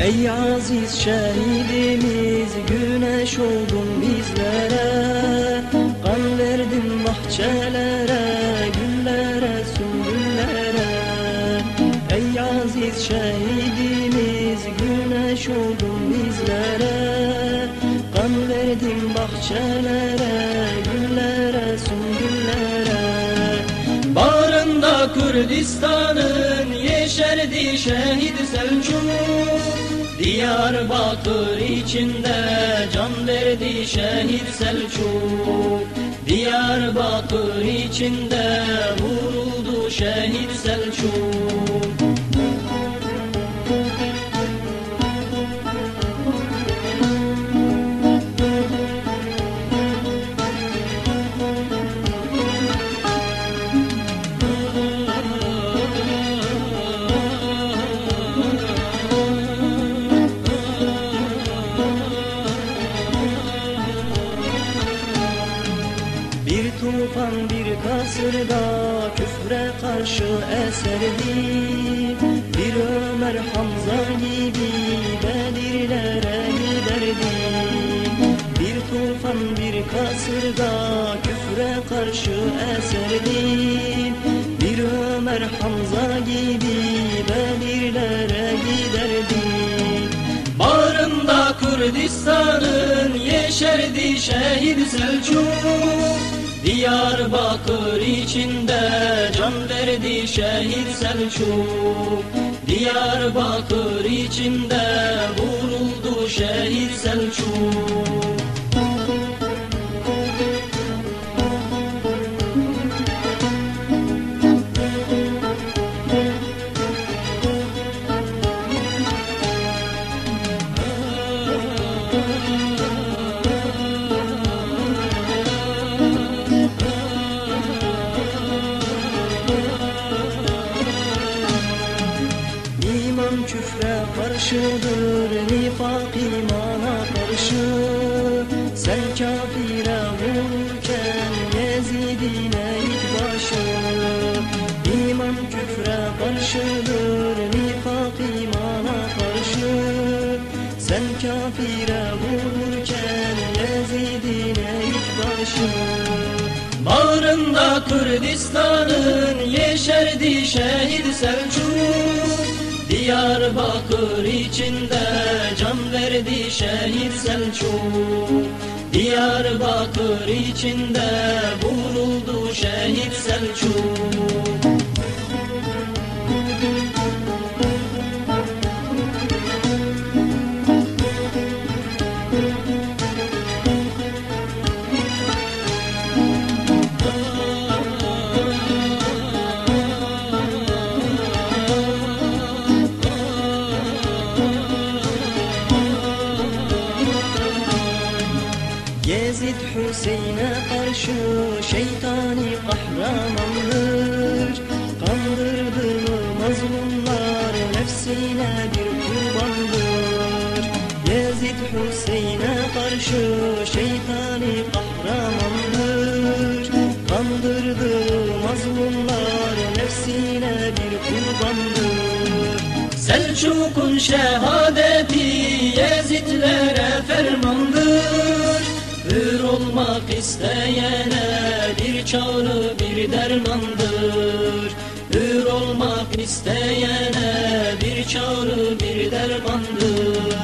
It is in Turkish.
Ey aziz şehidimiz güneş oldun bizlere. Kan verdin bahçelere, güllere, sümbüllere. Ey aziz şehidimiz güneş oldun bizlere. Kan verdin bahçelere, güllere, sümbüllere. Bağrında Kürdistan'ın yeşerdi şehit Selçuk Diyarbakır içinde can verdi şehit Selçuk Diyarbakır içinde vuruldu şehit Selçuk Bir tufan bir kasırda küfre karşı eserdi Bir Ömer Hamza gibi Bedirlere giderdi Bir tufan bir kasırda küfre karşı eserdi Bir Ömer Hamza gibi Bedirlere giderdi Bağrında Kürdistan'ın yeşerdi şehit Selçuk Diyarbakır içinde can verdi şehit Selçuk. Diyarbakır içinde vuruldu şehit Selçuk küfre karşıdır, nifak imana karşı Sen kafire vururken Yezidine it başı İman küfre karşıdır, nifak imana karşı Sen kafire vururken Yezidine it başı Bağrında Kürdistan'ın yeşerdi şehit Selçuk Diyarbakır içinde can verdi şehit Selçuk. Diyarbakır içinde vuruldu şehit Selçuk karşı şeytani kahramandır Kandırdı mı mazlumlar nefsine bir kurbandır Yezid Hüseyin'e karşı şeytani kahramandır Kandırdı mazlumlar nefsine bir kurbandır Selçuk'un şehadeti Yezidlere fermandır Hür olmak isteyene bir çağrı bir dermandır. Hür olmak isteyene bir çağrı bir dermandır